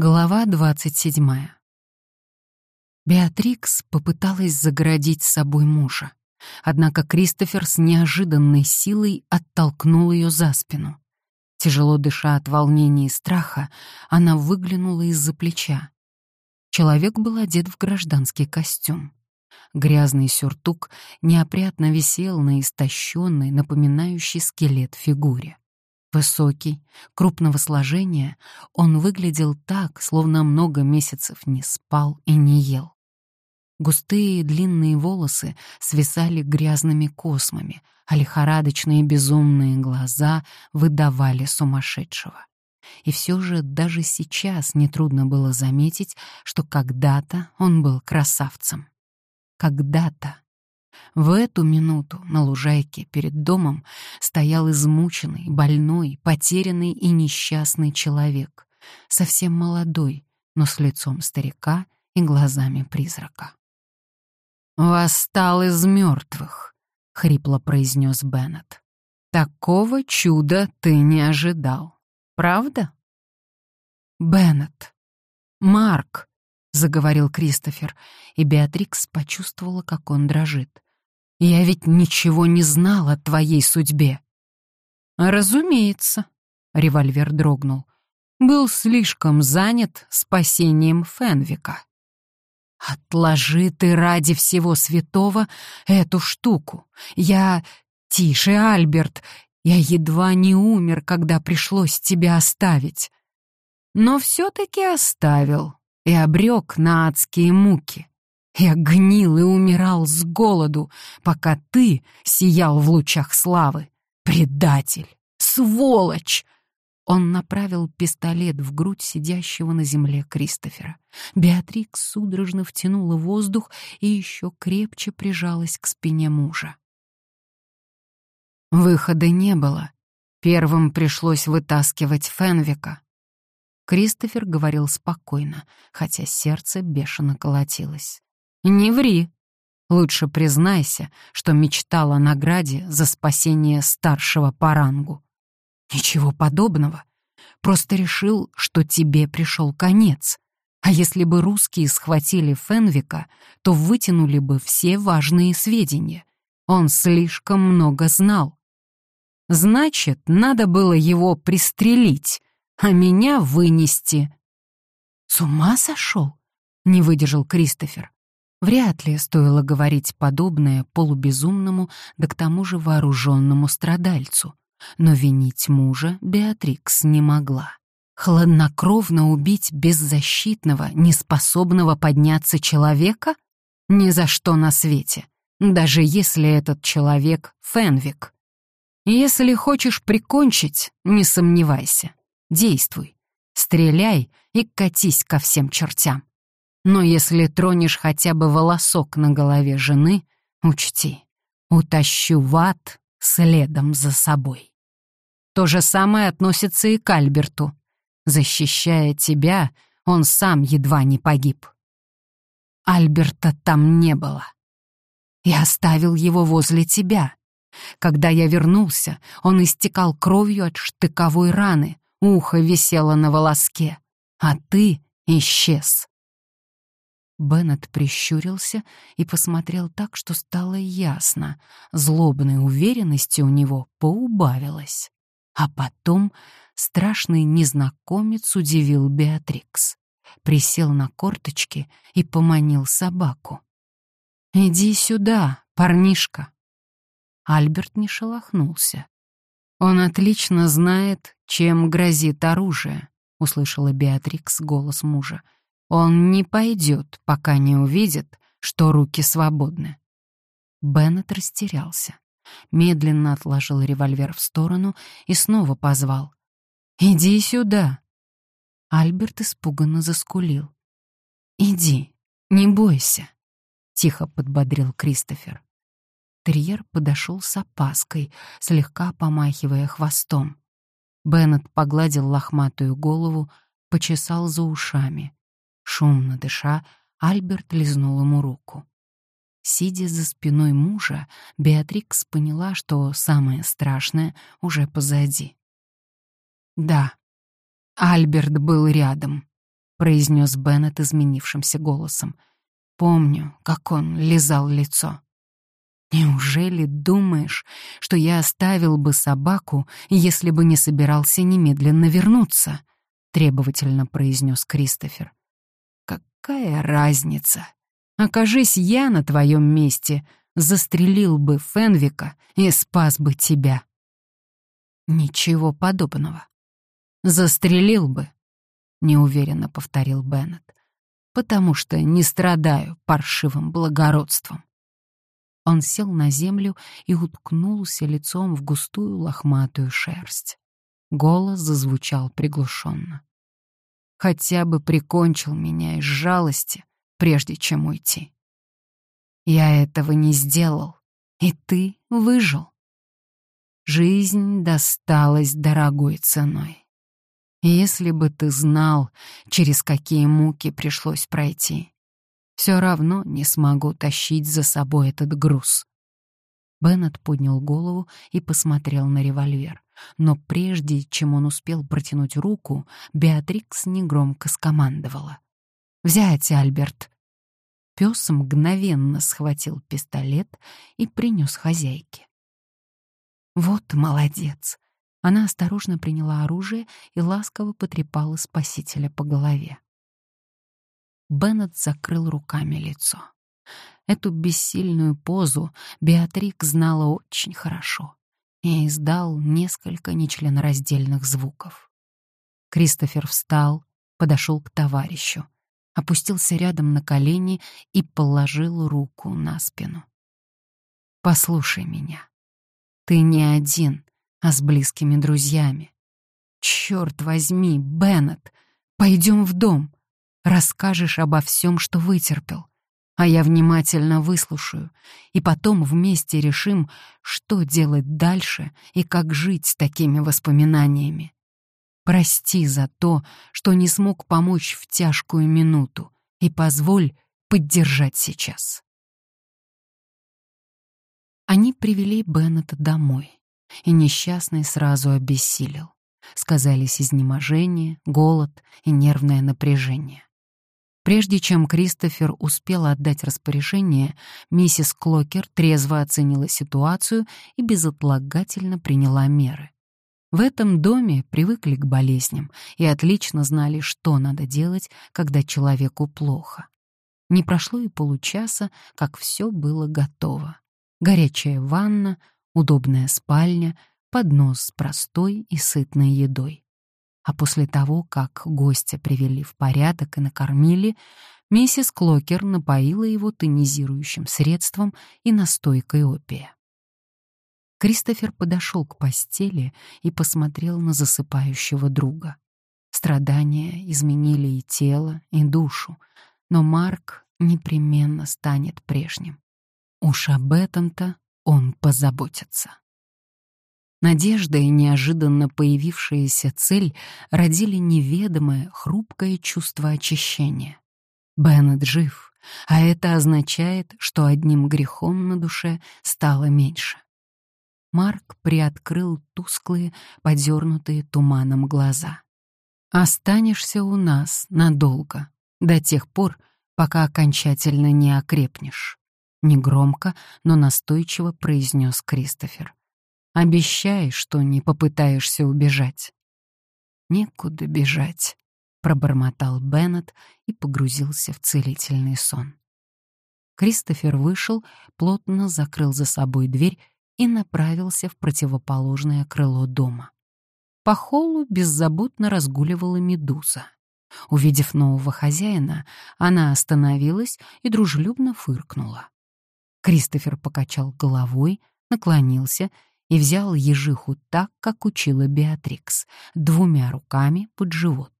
Глава 27. Беатрикс попыталась загородить с собой мужа, однако Кристофер с неожиданной силой оттолкнул ее за спину. Тяжело дыша от волнения и страха, она выглянула из-за плеча. Человек был одет в гражданский костюм. Грязный сюртук неопрятно висел на истощенной, напоминающей скелет фигуре. Высокий, крупного сложения, он выглядел так, словно много месяцев не спал и не ел. Густые длинные волосы свисали грязными космами, а лихорадочные безумные глаза выдавали сумасшедшего. И все же даже сейчас нетрудно было заметить, что когда-то он был красавцем. Когда-то в эту минуту на лужайке перед домом стоял измученный, больной, потерянный и несчастный человек, совсем молодой, но с лицом старика и глазами призрака. «Восстал из мертвых», — хрипло произнес Беннет. «Такого чуда ты не ожидал, правда?» «Беннет! Марк!» — заговорил Кристофер, и Беатрикс почувствовала, как он дрожит. Я ведь ничего не знал о твоей судьбе. Разумеется, револьвер дрогнул. Был слишком занят спасением Фенвика. Отложи ты ради всего святого эту штуку. Я... Тише, Альберт, я едва не умер, когда пришлось тебя оставить. Но все-таки оставил и обрек на адские муки. Я гнил и умирал с голоду, пока ты сиял в лучах славы. Предатель! Сволочь!» Он направил пистолет в грудь сидящего на земле Кристофера. Беатрикс судорожно втянула воздух и еще крепче прижалась к спине мужа. Выхода не было. Первым пришлось вытаскивать Фенвика. Кристофер говорил спокойно, хотя сердце бешено колотилось. Не ври. Лучше признайся, что мечтал о награде за спасение старшего по рангу. Ничего подобного. Просто решил, что тебе пришел конец. А если бы русские схватили Фенвика, то вытянули бы все важные сведения. Он слишком много знал. Значит, надо было его пристрелить, а меня вынести. С ума сошел? Не выдержал Кристофер. Вряд ли стоило говорить подобное полубезумному, да к тому же вооруженному страдальцу. Но винить мужа Беатрикс не могла. Хладнокровно убить беззащитного, неспособного подняться человека? Ни за что на свете, даже если этот человек — Фенвик. Если хочешь прикончить, не сомневайся. Действуй. Стреляй и катись ко всем чертям. Но если тронешь хотя бы волосок на голове жены, учти, утащу в ад следом за собой. То же самое относится и к Альберту. Защищая тебя, он сам едва не погиб. Альберта там не было. Я оставил его возле тебя. Когда я вернулся, он истекал кровью от штыковой раны, ухо висело на волоске, а ты исчез. Беннет прищурился и посмотрел так, что стало ясно. Злобной уверенности у него поубавилось. А потом страшный незнакомец удивил Беатрикс. Присел на корточки и поманил собаку. «Иди сюда, парнишка!» Альберт не шелохнулся. «Он отлично знает, чем грозит оружие», — услышала Беатрикс голос мужа. Он не пойдет, пока не увидит, что руки свободны. Беннет растерялся, медленно отложил револьвер в сторону и снова позвал. «Иди сюда!» Альберт испуганно заскулил. «Иди, не бойся», — тихо подбодрил Кристофер. Терьер подошел с опаской, слегка помахивая хвостом. Беннет погладил лохматую голову, почесал за ушами. Шумно дыша, Альберт лизнул ему руку. Сидя за спиной мужа, Беатрикс поняла, что самое страшное уже позади. Да, Альберт был рядом. произнес Беннет изменившимся голосом. «Помню, как он лизал лицо». «Неужели думаешь, что я оставил бы собаку, если бы не собирался немедленно вернуться?» — требовательно произнес Кристофер. «Какая разница? Окажись я на твоем месте, застрелил бы Фенвика и спас бы тебя». «Ничего подобного. Застрелил бы», — неуверенно повторил Беннет, «потому что не страдаю паршивым благородством». Он сел на землю и уткнулся лицом в густую лохматую шерсть. Голос зазвучал приглушенно. «Хотя бы прикончил меня из жалости, прежде чем уйти. Я этого не сделал, и ты выжил. Жизнь досталась дорогой ценой. Если бы ты знал, через какие муки пришлось пройти, все равно не смогу тащить за собой этот груз. Беннет поднял голову и посмотрел на револьвер. Но прежде чем он успел протянуть руку, Беатрикс негромко скомандовала. «Взять, Альберт!» Пес мгновенно схватил пистолет и принес хозяйке. «Вот молодец!» Она осторожно приняла оружие и ласково потрепала спасителя по голове. Беннет закрыл руками лицо. Эту бессильную позу Беатрик знала очень хорошо и издал несколько нечленораздельных звуков. Кристофер встал, подошел к товарищу, опустился рядом на колени и положил руку на спину. «Послушай меня. Ты не один, а с близкими друзьями. Черт возьми, Беннет, пойдем в дом. Расскажешь обо всем, что вытерпел, а я внимательно выслушаю, и потом вместе решим, что делать дальше и как жить с такими воспоминаниями. Прости за то, что не смог помочь в тяжкую минуту, и позволь поддержать сейчас. Они привели Беннета домой, и несчастный сразу обессилел. Сказались изнеможение, голод и нервное напряжение. Прежде чем Кристофер успел отдать распоряжение, миссис Клокер трезво оценила ситуацию и безотлагательно приняла меры. В этом доме привыкли к болезням и отлично знали, что надо делать, когда человеку плохо. Не прошло и получаса, как все было готово. Горячая ванна, удобная спальня, поднос с простой и сытной едой. А после того, как гостя привели в порядок и накормили, миссис Клокер напоила его тонизирующим средством и настойкой опия. Кристофер подошел к постели и посмотрел на засыпающего друга. Страдания изменили и тело, и душу, но Марк непременно станет прежним. Уж об этом-то он позаботится. Надежда и неожиданно появившаяся цель родили неведомое, хрупкое чувство очищения. Беннет жив, а это означает, что одним грехом на душе стало меньше. Марк приоткрыл тусклые, подернутые туманом глаза. «Останешься у нас надолго, до тех пор, пока окончательно не окрепнешь», — негромко, но настойчиво произнес Кристофер. Обещай, что не попытаешься убежать». «Некуда бежать», — пробормотал Беннет и погрузился в целительный сон. Кристофер вышел, плотно закрыл за собой дверь и направился в противоположное крыло дома. По холлу беззаботно разгуливала медуза. Увидев нового хозяина, она остановилась и дружелюбно фыркнула. Кристофер покачал головой, наклонился и взял ежиху так, как учила Беатрикс, двумя руками под живот.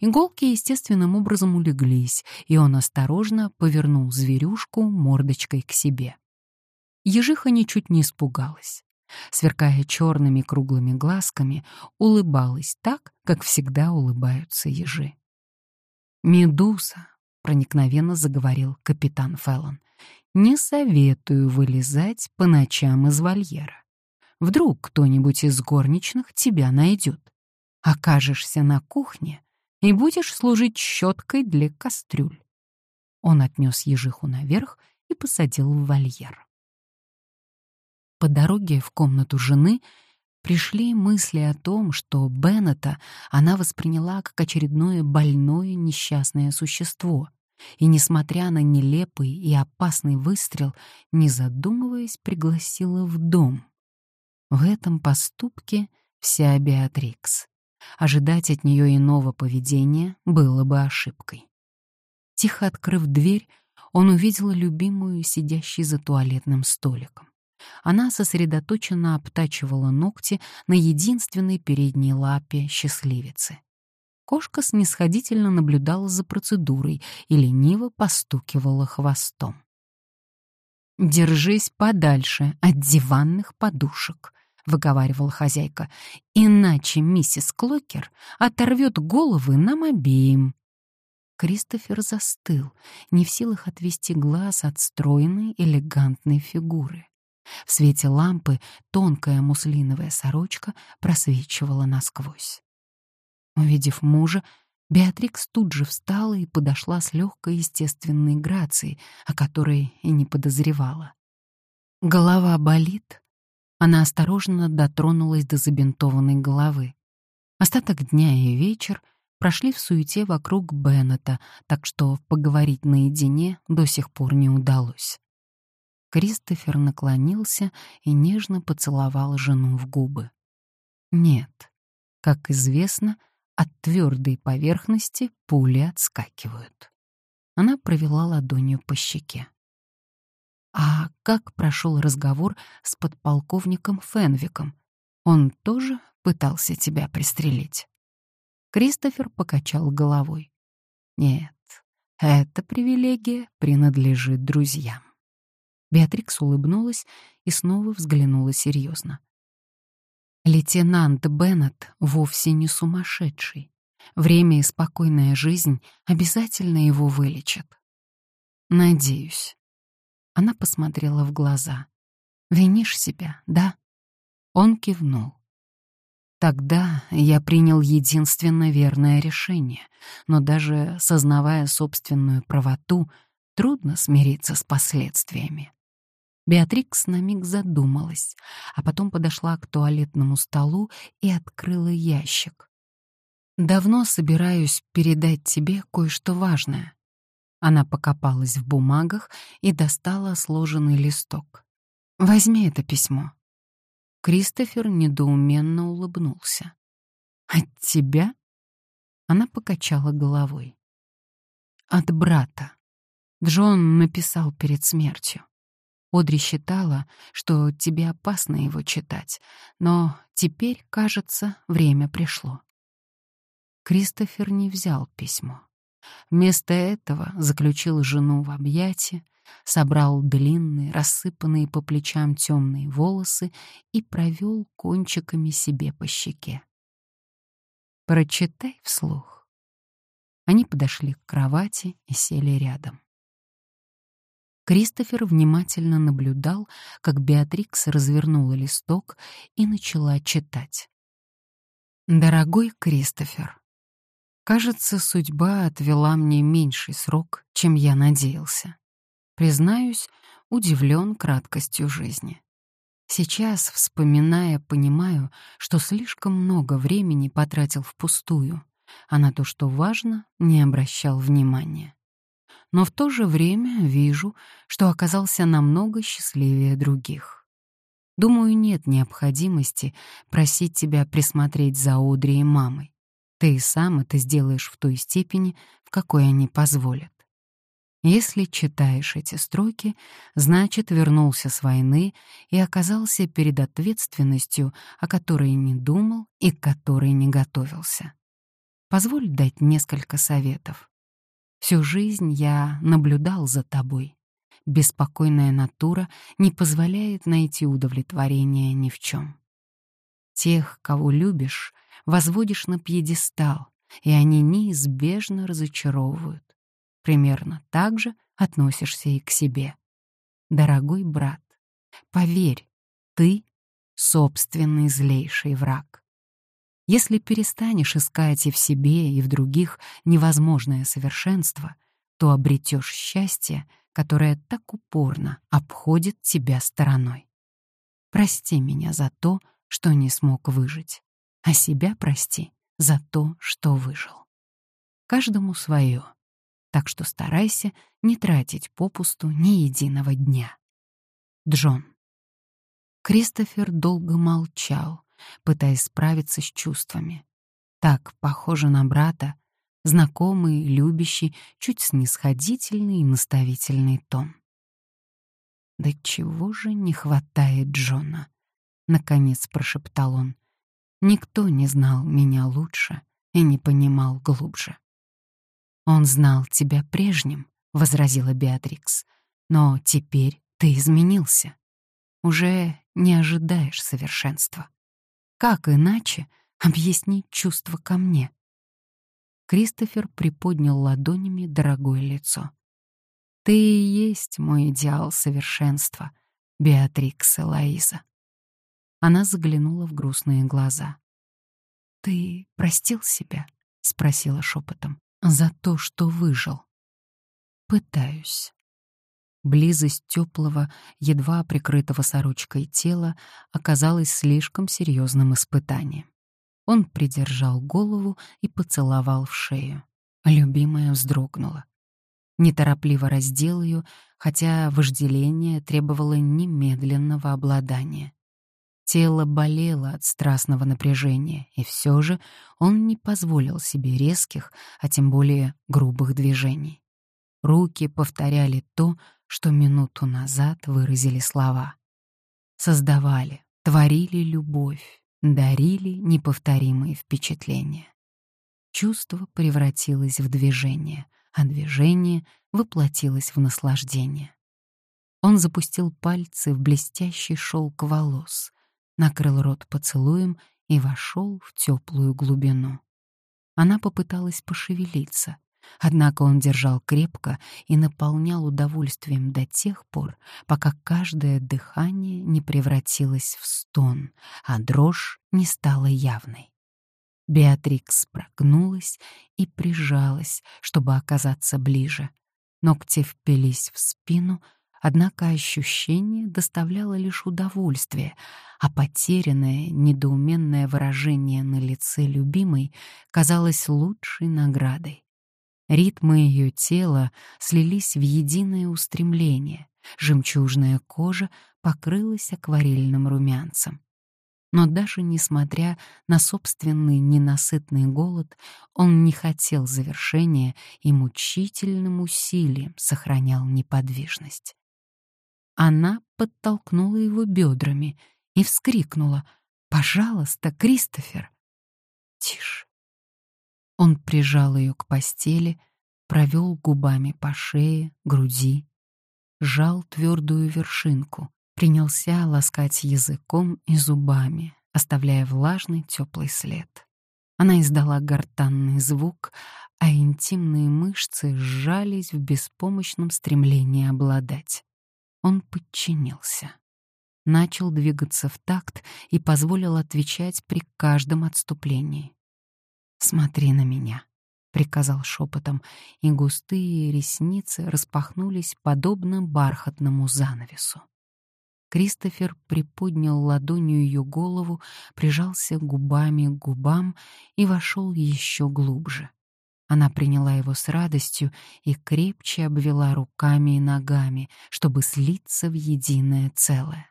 Иголки естественным образом улеглись, и он осторожно повернул зверюшку мордочкой к себе. Ежиха ничуть не испугалась. Сверкая черными круглыми глазками, улыбалась так, как всегда улыбаются ежи. «Медуза», — проникновенно заговорил капитан Феллон, — «не советую вылезать по ночам из вольера. Вдруг кто-нибудь из горничных тебя найдет. Окажешься на кухне, и будешь служить щеткой для кастрюль. Он отнес ежиху наверх и посадил в вольер. По дороге в комнату жены пришли мысли о том, что Беннета она восприняла как очередное больное несчастное существо, и, несмотря на нелепый и опасный выстрел, не задумываясь, пригласила в дом. В этом поступке вся Беатрикс. Ожидать от нее иного поведения было бы ошибкой. Тихо открыв дверь, он увидел любимую, сидящей за туалетным столиком. Она сосредоточенно обтачивала ногти на единственной передней лапе счастливицы. Кошка снисходительно наблюдала за процедурой и лениво постукивала хвостом. «Держись подальше от диванных подушек», — выговаривала хозяйка, «иначе миссис Клокер оторвет головы нам обеим». Кристофер застыл, не в силах отвести глаз от стройной, элегантной фигуры. В свете лампы тонкая муслиновая сорочка просвечивала насквозь. Увидев мужа, Беатрикс тут же встала и подошла с легкой естественной грацией, о которой и не подозревала. Голова болит. Она осторожно дотронулась до забинтованной головы. Остаток дня и вечер прошли в суете вокруг Беннета, так что поговорить наедине до сих пор не удалось. Кристофер наклонился и нежно поцеловал жену в губы. Нет, как известно, от твердой поверхности пули отскакивают. Она провела ладонью по щеке. А как прошел разговор с подполковником Фенвиком? Он тоже пытался тебя пристрелить? Кристофер покачал головой. Нет, эта привилегия принадлежит друзьям. Беатрикс улыбнулась и снова взглянула серьезно. Лейтенант Беннет вовсе не сумасшедший. Время и спокойная жизнь обязательно его вылечат. Надеюсь. Она посмотрела в глаза. Винишь себя, да? Он кивнул. Тогда я принял единственно верное решение, но даже сознавая собственную правоту, трудно смириться с последствиями. Беатрикс на миг задумалась, а потом подошла к туалетному столу и открыла ящик. «Давно собираюсь передать тебе кое-что важное». Она покопалась в бумагах и достала сложенный листок. «Возьми это письмо». Кристофер недоуменно улыбнулся. «От тебя?» Она покачала головой. «От брата. Джон написал перед смертью. Одри считала, что тебе опасно его читать, но теперь, кажется, время пришло. Кристофер не взял письмо. Вместо этого заключил жену в объятия, собрал длинные, рассыпанные по плечам темные волосы и провел кончиками себе по щеке. «Прочитай вслух». Они подошли к кровати и сели рядом. Кристофер внимательно наблюдал, как Беатрикс развернула листок и начала читать. «Дорогой Кристофер, кажется, судьба отвела мне меньший срок, чем я надеялся. Признаюсь, удивлен краткостью жизни. Сейчас, вспоминая, понимаю, что слишком много времени потратил впустую, а на то, что важно, не обращал внимания но в то же время вижу, что оказался намного счастливее других. Думаю, нет необходимости просить тебя присмотреть за Одри и мамой. Ты и сам это сделаешь в той степени, в какой они позволят. Если читаешь эти строки, значит, вернулся с войны и оказался перед ответственностью, о которой не думал и к которой не готовился. Позволь дать несколько советов. Всю жизнь я наблюдал за тобой. Беспокойная натура не позволяет найти удовлетворение ни в чем. Тех, кого любишь, возводишь на пьедестал, и они неизбежно разочаровывают. Примерно так же относишься и к себе. Дорогой брат, поверь, ты — собственный злейший враг. Если перестанешь искать и в себе, и в других невозможное совершенство, то обретешь счастье, которое так упорно обходит тебя стороной. Прости меня за то, что не смог выжить, а себя прости за то, что выжил. Каждому свое, так что старайся не тратить попусту ни единого дня. Джон. Кристофер долго молчал, пытаясь справиться с чувствами. Так похоже на брата, знакомый, любящий, чуть снисходительный и наставительный тон. «Да чего же не хватает Джона?» — наконец прошептал он. «Никто не знал меня лучше и не понимал глубже». «Он знал тебя прежним», — возразила Беатрикс, «но теперь ты изменился. Уже не ожидаешь совершенства. Как иначе объяснить чувство ко мне?» Кристофер приподнял ладонями дорогое лицо. «Ты и есть мой идеал совершенства, Беатрикс Элоиза». Она заглянула в грустные глаза. «Ты простил себя?» — спросила шепотом. «За то, что выжил». «Пытаюсь». Близость теплого, едва прикрытого сорочкой тела оказалась слишком серьезным испытанием. Он придержал голову и поцеловал в шею. Любимая вздрогнула. Неторопливо раздел ее, хотя вожделение требовало немедленного обладания. Тело болело от страстного напряжения, и все же он не позволил себе резких, а тем более грубых движений. Руки повторяли то, что минуту назад выразили слова. Создавали, творили любовь, дарили неповторимые впечатления. Чувство превратилось в движение, а движение воплотилось в наслаждение. Он запустил пальцы в блестящий шелк волос, накрыл рот поцелуем и вошел в теплую глубину. Она попыталась пошевелиться, Однако он держал крепко и наполнял удовольствием до тех пор, пока каждое дыхание не превратилось в стон, а дрожь не стала явной. Беатрикс прогнулась и прижалась, чтобы оказаться ближе. Ногти впились в спину, однако ощущение доставляло лишь удовольствие, а потерянное, недоуменное выражение на лице любимой казалось лучшей наградой. Ритмы ее тела слились в единое устремление, жемчужная кожа покрылась акварельным румянцем. Но даже несмотря на собственный ненасытный голод, он не хотел завершения и мучительным усилием сохранял неподвижность. Она подтолкнула его бедрами и вскрикнула «Пожалуйста, Кристофер!» «Тише, он прижал ее к постели, провел губами по шее, груди, сжал твердую вершинку, принялся ласкать языком и зубами, оставляя влажный теплый след. Она издала гортанный звук, а интимные мышцы сжались в беспомощном стремлении обладать. Он подчинился. Начал двигаться в такт и позволил отвечать при каждом отступлении. «Смотри на меня», — приказал шепотом, и густые ресницы распахнулись подобно бархатному занавесу. Кристофер приподнял ладонью ее голову, прижался губами к губам и вошел еще глубже. Она приняла его с радостью и крепче обвела руками и ногами, чтобы слиться в единое целое.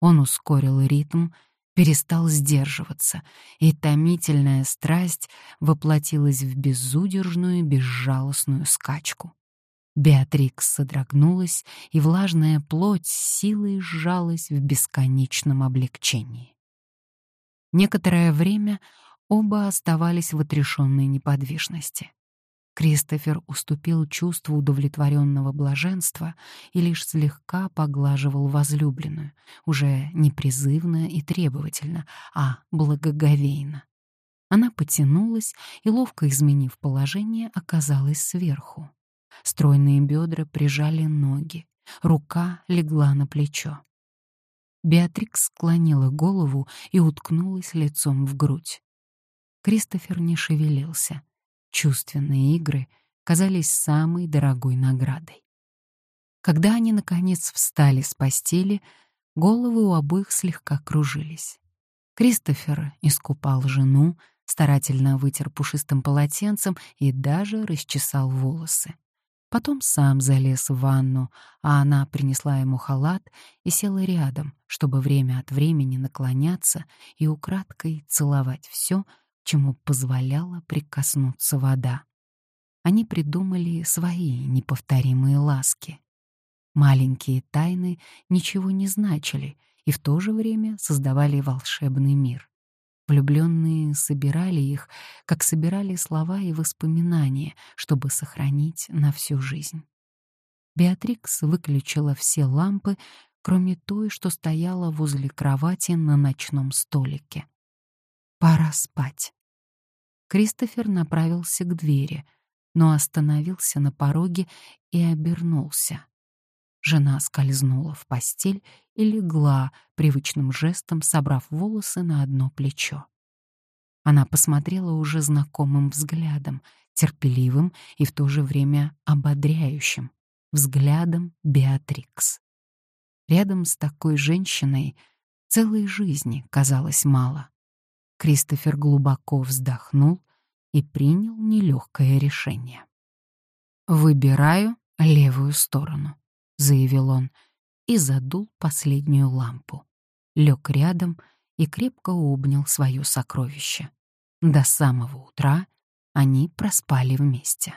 Он ускорил ритм, перестал сдерживаться, и томительная страсть воплотилась в безудержную, безжалостную скачку. Беатрикс содрогнулась, и влажная плоть силой сжалась в бесконечном облегчении. Некоторое время оба оставались в отрешенной неподвижности. Кристофер уступил чувству удовлетворенного блаженства и лишь слегка поглаживал возлюбленную, уже не призывно и требовательно, а благоговейно. Она потянулась и, ловко изменив положение, оказалась сверху. Стройные бедра прижали ноги, рука легла на плечо. Беатрикс склонила голову и уткнулась лицом в грудь. Кристофер не шевелился. Чувственные игры казались самой дорогой наградой. Когда они, наконец, встали с постели, головы у обоих слегка кружились. Кристофер искупал жену, старательно вытер пушистым полотенцем и даже расчесал волосы. Потом сам залез в ванну, а она принесла ему халат и села рядом, чтобы время от времени наклоняться и украдкой целовать все, чему позволяла прикоснуться вода. Они придумали свои неповторимые ласки. Маленькие тайны ничего не значили и в то же время создавали волшебный мир. Влюбленные собирали их, как собирали слова и воспоминания, чтобы сохранить на всю жизнь. Беатрикс выключила все лампы, кроме той, что стояла возле кровати на ночном столике. «Пора спать». Кристофер направился к двери, но остановился на пороге и обернулся. Жена скользнула в постель и легла, привычным жестом собрав волосы на одно плечо. Она посмотрела уже знакомым взглядом, терпеливым и в то же время ободряющим, взглядом Беатрикс. Рядом с такой женщиной целой жизни казалось мало. Кристофер глубоко вздохнул и принял нелегкое решение. «Выбираю левую сторону». — заявил он, и задул последнюю лампу. Лег рядом и крепко обнял свое сокровище. До самого утра они проспали вместе.